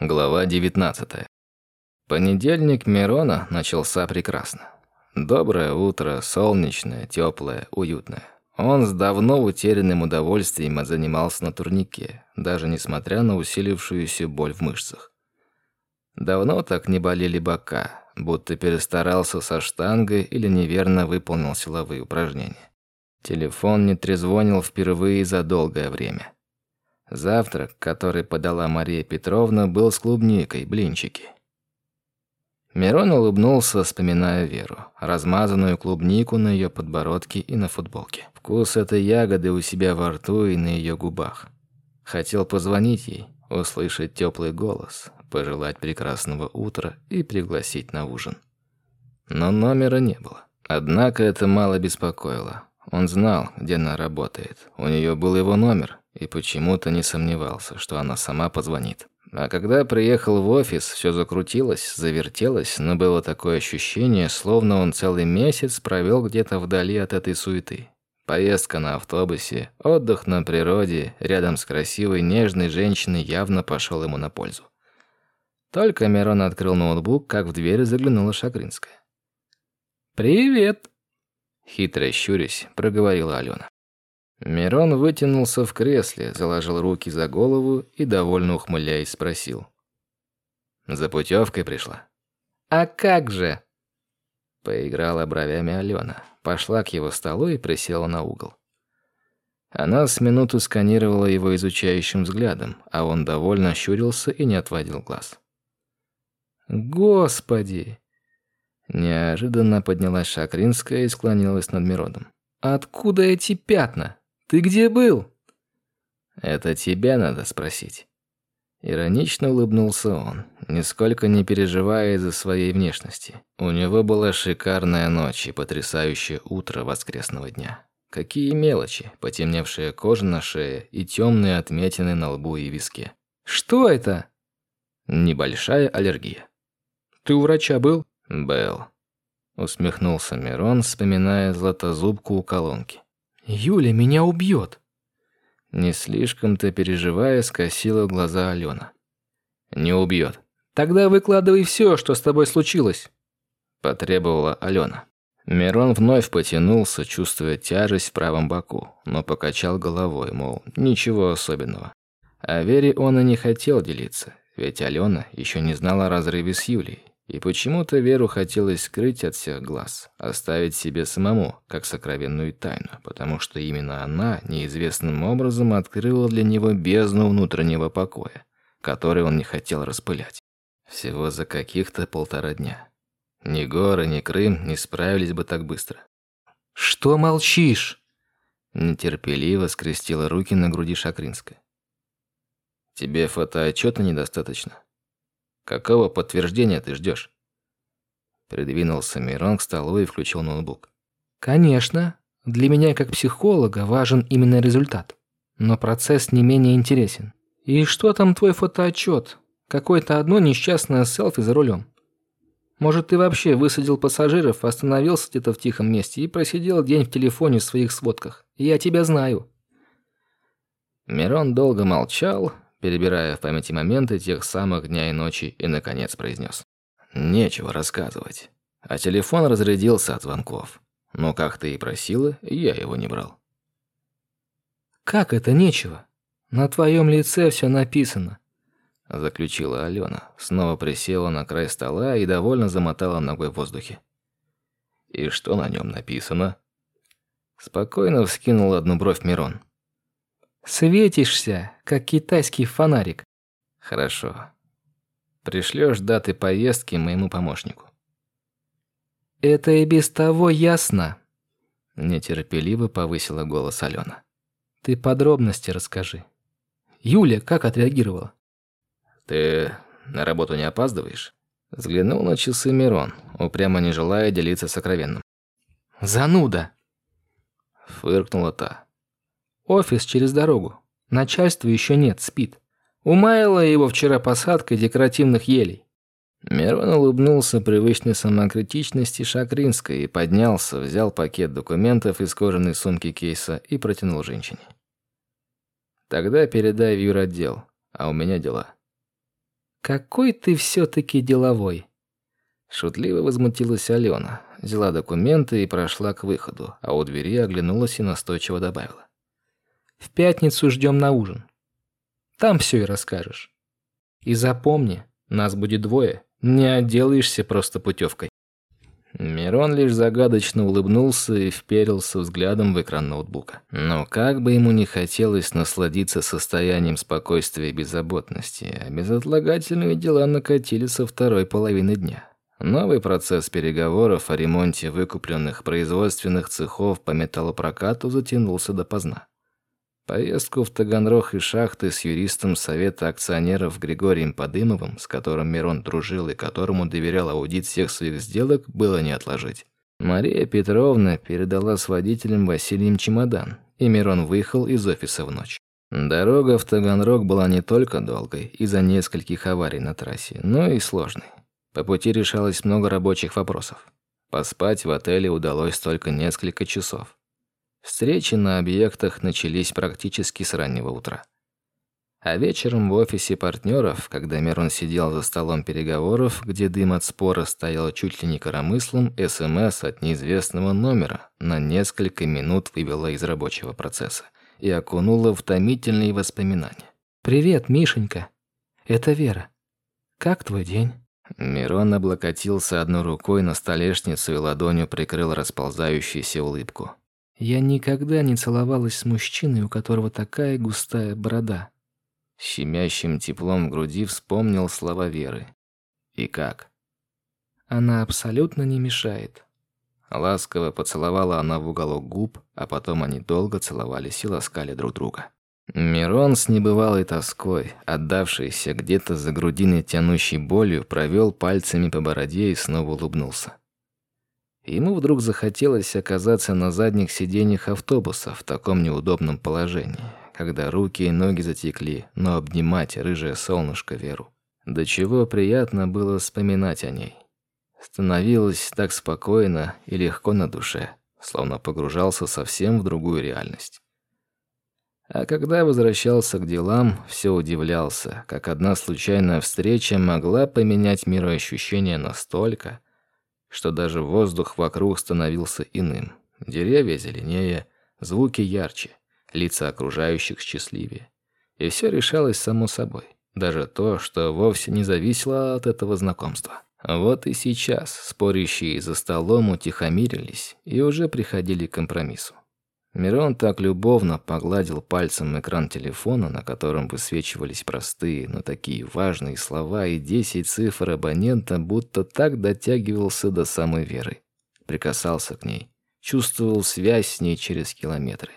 Глава 19. Понедельник Мирона начался прекрасно. Доброе утро, солнечное, теплое, уютное. Он с давно утерянным удовольствием занимался на турнике, даже несмотря на усилившуюся боль в мышцах. Давно так не болели бока, будто перестарался со штангой или неверно выполнил силовые упражнения. Телефон не трезвонил впервые за долгое время. Завтрак, который подала Мария Петровна, был с клубникой, блинчики. Мирон улыбнулся, вспоминая Веру, размазанную клубнику на ее подбородке и на футболке. Вкус этой ягоды у себя во рту и на ее губах. Хотел позвонить ей, услышать теплый голос, пожелать прекрасного утра и пригласить на ужин. Но номера не было. Однако это мало беспокоило. Он знал, где она работает. У нее был его номер, и почему-то не сомневался, что она сама позвонит. А когда приехал в офис, все закрутилось, завертелось, но было такое ощущение, словно он целый месяц провел где-то вдали от этой суеты. Поездка на автобусе, отдых на природе, рядом с красивой, нежной женщиной явно пошел ему на пользу. Только Мирон открыл ноутбук, как в дверь заглянула Шакринская. «Привет!» Хитро щурясь, проговорила Алена. Мирон вытянулся в кресле, заложил руки за голову и, довольно ухмыляясь, спросил. «За путевкой пришла?» «А как же?» Поиграла бровями Алена, пошла к его столу и присела на угол. Она с минуту сканировала его изучающим взглядом, а он довольно щурился и не отводил глаз. «Господи!» Неожиданно поднялась Шакринская и склонилась над Миродом. «Откуда эти пятна?» Ты где был?» «Это тебя надо спросить». Иронично улыбнулся он, нисколько не переживая из-за своей внешности. У него была шикарная ночь и потрясающее утро воскресного дня. Какие мелочи, потемневшая кожа на шее и темные отметины на лбу и виске. «Что это?» «Небольшая аллергия». «Ты у врача был?» «Был», — усмехнулся Мирон, вспоминая златозубку у колонки. Юля меня убьет. Не слишком-то переживая, скосила глаза Алена. Не убьет. Тогда выкладывай все, что с тобой случилось. Потребовала Алена. Мирон вновь потянулся, чувствуя тяжесть в правом боку, но покачал головой, мол, ничего особенного. О Вере он и не хотел делиться, ведь Алена еще не знала о разрыве с Юлей. И почему-то Веру хотелось скрыть от всех глаз, оставить себе самому, как сокровенную тайну, потому что именно она неизвестным образом открыла для него бездну внутреннего покоя, который он не хотел распылять. Всего за каких-то полтора дня. Ни горы, ни Крым не справились бы так быстро. «Что молчишь?» Нетерпеливо скрестила руки на груди Шакринская. «Тебе фотоотчета недостаточно?» Какого подтверждения ты ждешь? Придвинулся Мирон к столу и включил ноутбук. Конечно, для меня как психолога важен именно результат. Но процесс не менее интересен. И что там твой фотоотчет? Какое-то одно несчастное селфи за рулем. Может, ты вообще высадил пассажиров, остановился где-то в тихом месте и просидел день в телефоне в своих сводках. Я тебя знаю. Мирон долго молчал, перебирая в памяти моменты тех самых дня и ночи, и, наконец, произнес. «Нечего рассказывать. А телефон разрядился от звонков. Но, как ты и просила, я его не брал». «Как это нечего? На твоем лице все написано», – заключила Алена. Снова присела на край стола и довольно замотала ногой в воздухе. «И что на нем написано?» Спокойно вскинул одну бровь Мирон. Светишься, как китайский фонарик. Хорошо. Пришлешь даты поездки моему помощнику. Это и без того ясно. Нетерпеливо повысила голос Алена. Ты подробности расскажи. Юля как отреагировала? Ты на работу не опаздываешь? Взглянул на часы Мирон, упрямо не желая делиться сокровенным. «Зануда!» Фыркнула та. Офис через дорогу. Начальства еще нет, спит. Умаяла его вчера посадкой декоративных елей. Мирон улыбнулся привычной самокритичности Шакринской и поднялся, взял пакет документов из кожаной сумки кейса и протянул женщине. «Тогда передай в юротдел, а у меня дела». Какой ты все-таки деловой!» Шутливо возмутилась Алена, взяла документы и прошла к выходу, а у двери оглянулась и настойчиво добавила. «В пятницу ждем на ужин. Там все и расскажешь. И запомни, нас будет двое, не отделаешься просто путевкой». Мирон лишь загадочно улыбнулся и вперился взглядом в экран ноутбука. Но как бы ему не хотелось насладиться состоянием спокойствия и беззаботности, а безотлагательные дела накатили со второй половины дня. Новый процесс переговоров о ремонте выкупленных производственных цехов по металлопрокату затянулся допоздна. Поездку в Таганрог и шахты с юристом Совета акционеров Григорием Подымовым, с которым Мирон дружил и которому доверял аудит всех своих сделок, было не отложить. Мария Петровна передала с водителем Василием чемодан, и Мирон выехал из офиса в ночь. Дорога в Таганрог была не только долгой из-за нескольких аварий на трассе, но и сложной. По пути решалось много рабочих вопросов. Поспать в отеле удалось только несколько часов. Встречи на объектах начались практически с раннего утра. А вечером в офисе партнеров, когда Мирон сидел за столом переговоров, где дым от спора стоял чуть ли не коромыслом, СМС от неизвестного номера на несколько минут вывела из рабочего процесса и окунула в томительные воспоминания. «Привет, Мишенька. Это Вера. Как твой день?» Мирон облокотился одной рукой на столешницу и ладонью прикрыл расползающуюся улыбку. Я никогда не целовалась с мужчиной, у которого такая густая борода. щемящим теплом в груди вспомнил слова Веры. И как? Она абсолютно не мешает. Ласково поцеловала она в уголок губ, а потом они долго целовались и ласкали друг друга. Мирон с небывалой тоской, отдавшийся где-то за грудиной тянущей болью, провел пальцами по бороде и снова улыбнулся. Ему вдруг захотелось оказаться на задних сиденьях автобуса в таком неудобном положении, когда руки и ноги затекли, но обнимать рыжее солнышко Веру. До чего приятно было вспоминать о ней. Становилось так спокойно и легко на душе, словно погружался совсем в другую реальность. А когда возвращался к делам, все удивлялся, как одна случайная встреча могла поменять мироощущение настолько, что даже воздух вокруг становился иным. Деревья зеленее, звуки ярче, лица окружающих счастливее. И все решалось само собой. Даже то, что вовсе не зависело от этого знакомства. Вот и сейчас спорящие за столом утихомирились и уже приходили к компромиссу. Мирон так любовно погладил пальцем экран телефона, на котором высвечивались простые, но такие важные слова и десять цифр абонента, будто так дотягивался до самой Веры. Прикасался к ней, чувствовал связь с ней через километры.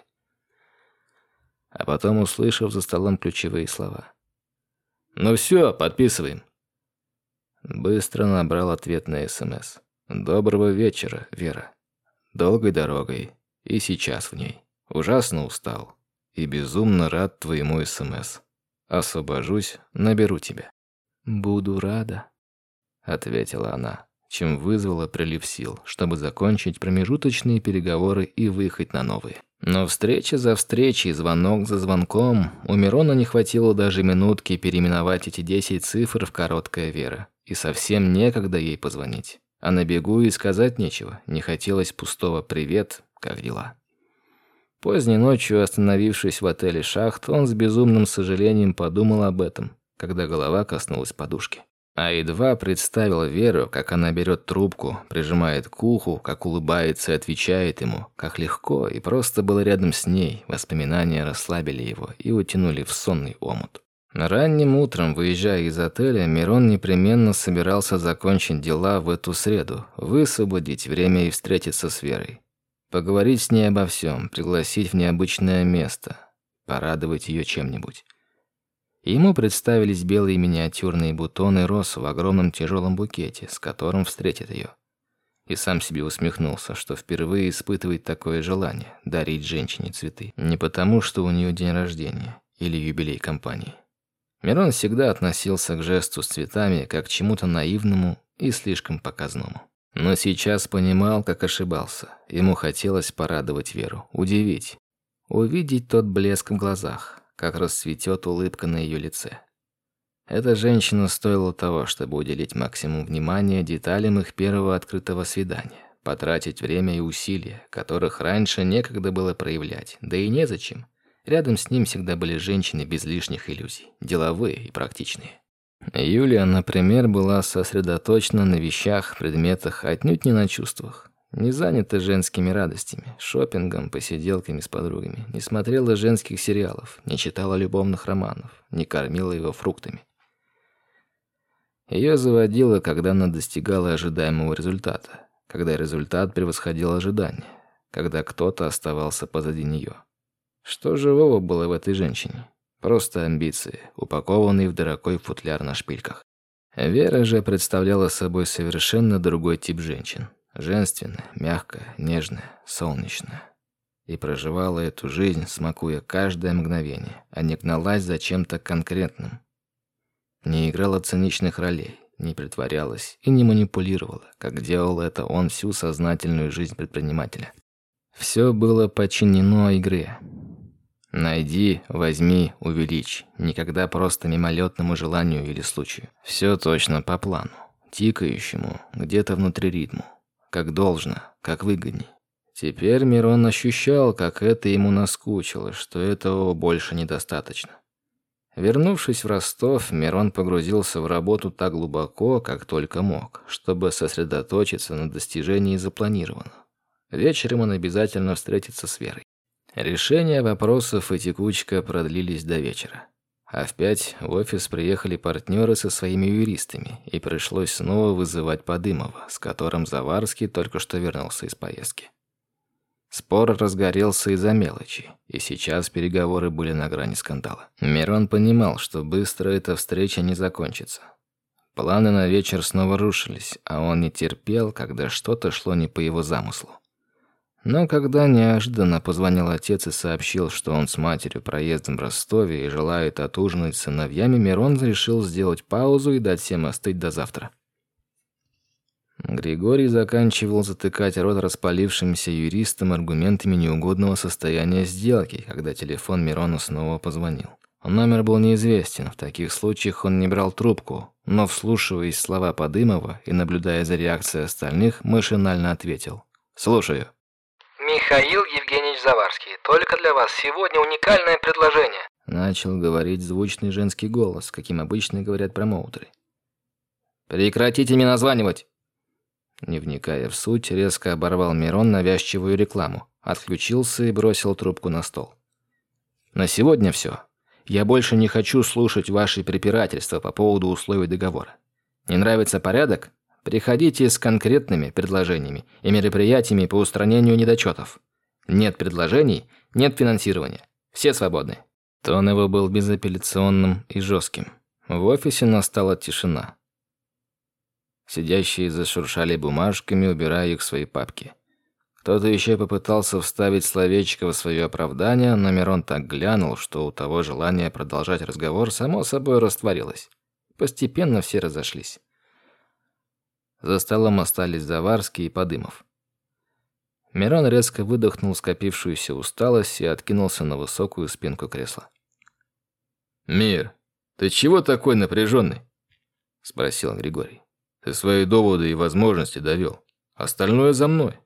А потом, услышав за столом ключевые слова. «Ну все, подписываем». Быстро набрал ответ на СМС. «Доброго вечера, Вера. Долгой дорогой, и сейчас в ней. Ужасно устал. И безумно рад твоему СМС. Освобожусь, наберу тебя. Буду рада, ответила она, чем вызвала прилив сил, чтобы закончить промежуточные переговоры и выехать на новые. Но встреча за встречей, звонок за звонком, у Мирона не хватило даже минутки переименовать эти десять цифр в короткое Вера. И совсем некогда ей позвонить. А на бегу и сказать нечего. Не хотелось пустого «привет», как дела? Поздней ночью, остановившись в отеле «Шахт», он с безумным сожалением подумал об этом, когда голова коснулась подушки. А едва представил Веру, как она берет трубку, прижимает к уху, как улыбается и отвечает ему, как легко, и просто было рядом с ней, воспоминания расслабили его и утянули в сонный омут. Ранним утром, выезжая из отеля, Мирон непременно собирался закончить дела в эту среду, высвободить время и встретиться с Верой. Поговорить с ней обо всем, пригласить в необычное место, порадовать ее чем-нибудь. Ему представились белые миниатюрные бутоны роз в огромном тяжелом букете, с которым встретит ее. И сам себе усмехнулся, что впервые испытывает такое желание дарить женщине цветы. Не потому, что у нее день рождения или юбилей компании. Мирон всегда относился к жесту с цветами как к чему-то наивному и слишком показному. Но сейчас понимал, как ошибался. Ему хотелось порадовать Веру, удивить. Увидеть тот блеск в глазах, как расцветет улыбка на ее лице. Эта женщина стоила того, чтобы уделить максимум внимания деталям их первого открытого свидания, потратить время и усилия, которых раньше некогда было проявлять, да и незачем. Рядом с ним всегда были женщины без лишних иллюзий, деловые и практичные. Юлия, например, была сосредоточена на вещах, предметах, отнюдь не на чувствах. Не занята женскими радостями, шопингом, посиделками с подругами, не смотрела женских сериалов, не читала любовных романов, не кормила его фруктами. Ее заводило, когда она достигала ожидаемого результата, когда результат превосходил ожидания, когда кто-то оставался позади нее. Что живого было в этой женщине? Просто амбиции, упакованные в дорогой футляр на шпильках. Вера же представляла собой совершенно другой тип женщин. Женственная, мягкая, нежная, солнечная. И проживала эту жизнь, смакуя каждое мгновение, а не гналась за чем-то конкретным. Не играла циничных ролей, не притворялась и не манипулировала, как делал это он всю сознательную жизнь предпринимателя. Все было подчинено игре, Найди, возьми, увеличь. Никогда просто мимолетному желанию или случаю. Все точно по плану. Тикающему, где-то внутри ритму. Как должно, как выгодней. Теперь Мирон ощущал, как это ему наскучило, что этого больше недостаточно. Вернувшись в Ростов, Мирон погрузился в работу так глубоко, как только мог, чтобы сосредоточиться на достижении запланированного. Вечером он обязательно встретится с Верой. Решение вопросов и текучка продлились до вечера. А в пять в офис приехали партнеры со своими юристами, и пришлось снова вызывать Подымова, с которым Заварский только что вернулся из поездки. Спор разгорелся из-за мелочи, и сейчас переговоры были на грани скандала. Мирон понимал, что быстро эта встреча не закончится. Планы на вечер снова рушились, а он не терпел, когда что-то шло не по его замыслу. Но когда неожиданно позвонил отец и сообщил, что он с матерью проездом в Ростове и желает отужинать с сыновьями, Мирон решил сделать паузу и дать всем остыть до завтра. Григорий заканчивал затыкать рот распалившимся юристам аргументами неугодного состояния сделки, когда телефон Мирону снова позвонил. Номер был неизвестен, в таких случаях он не брал трубку, но, вслушиваясь слова Подымова и наблюдая за реакцией остальных, машинально ответил «Слушаю». Михаил Евгеньевич Заварский, только для вас сегодня уникальное предложение. Начал говорить звучный женский голос, каким обычно говорят промоутеры. Прекратите мне названивать. Не вникая в суть, резко оборвал Мирон навязчивую рекламу, отключился и бросил трубку на стол. На сегодня все. Я больше не хочу слушать ваши препирательства по поводу условий договора. Не нравится порядок? Приходите с конкретными предложениями и мероприятиями по устранению недочетов. Нет предложений, нет финансирования. Все свободны». Тон его был безапелляционным и жестким. В офисе настала тишина. Сидящие зашуршали бумажками, убирая их в свои папки. Кто-то еще попытался вставить словечко в свое оправдание, но Мирон так глянул, что у того желание продолжать разговор само собой растворилось. Постепенно все разошлись. За столом остались Заварский и Подымов. Мирон резко выдохнул скопившуюся усталость и откинулся на высокую спинку кресла. «Мир, ты чего такой напряженный?» – спросил Григорий. «Ты свои доводы и возможности довел. Остальное за мной.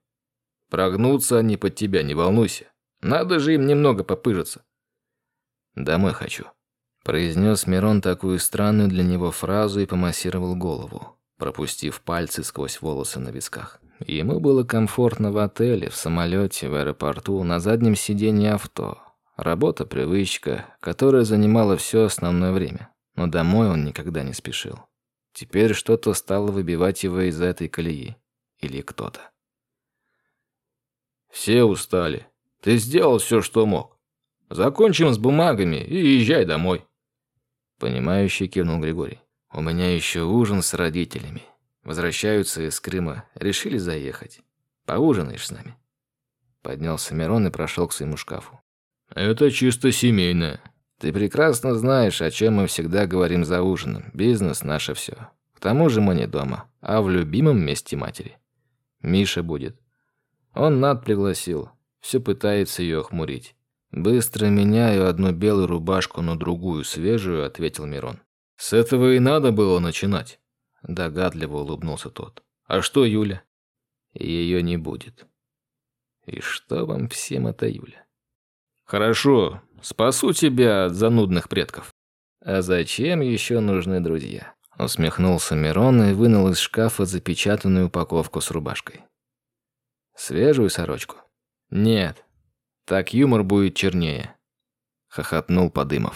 Прогнуться они под тебя, не волнуйся. Надо же им немного попыжиться». «Домой хочу», – произнес Мирон такую странную для него фразу и помассировал голову пропустив пальцы сквозь волосы на висках. Ему было комфортно в отеле, в самолете, в аэропорту, на заднем сиденье авто. Работа, привычка, которая занимала все основное время. Но домой он никогда не спешил. Теперь что-то стало выбивать его из этой колеи. Или кто-то. «Все устали. Ты сделал все, что мог. Закончим с бумагами и езжай домой». Понимающий кивнул Григорий. У меня еще ужин с родителями. Возвращаются из Крыма, решили заехать. Поужинаешь с нами?» Поднялся Мирон и прошел к своему шкафу. «Это чисто семейное. Ты прекрасно знаешь, о чем мы всегда говорим за ужином. Бизнес – наше все. К тому же мы не дома, а в любимом месте матери. Миша будет. Он Над пригласил. Все пытается ее охмурить. «Быстро меняю одну белую рубашку на другую, свежую», – ответил Мирон. С этого и надо было начинать. Догадливо улыбнулся тот. А что Юля? Ее не будет. И что вам всем это Юля? Хорошо, спасу тебя от занудных предков. А зачем еще нужны друзья? Усмехнулся Мирон и вынул из шкафа запечатанную упаковку с рубашкой. Свежую сорочку? Нет. Так юмор будет чернее. Хохотнул Подымов.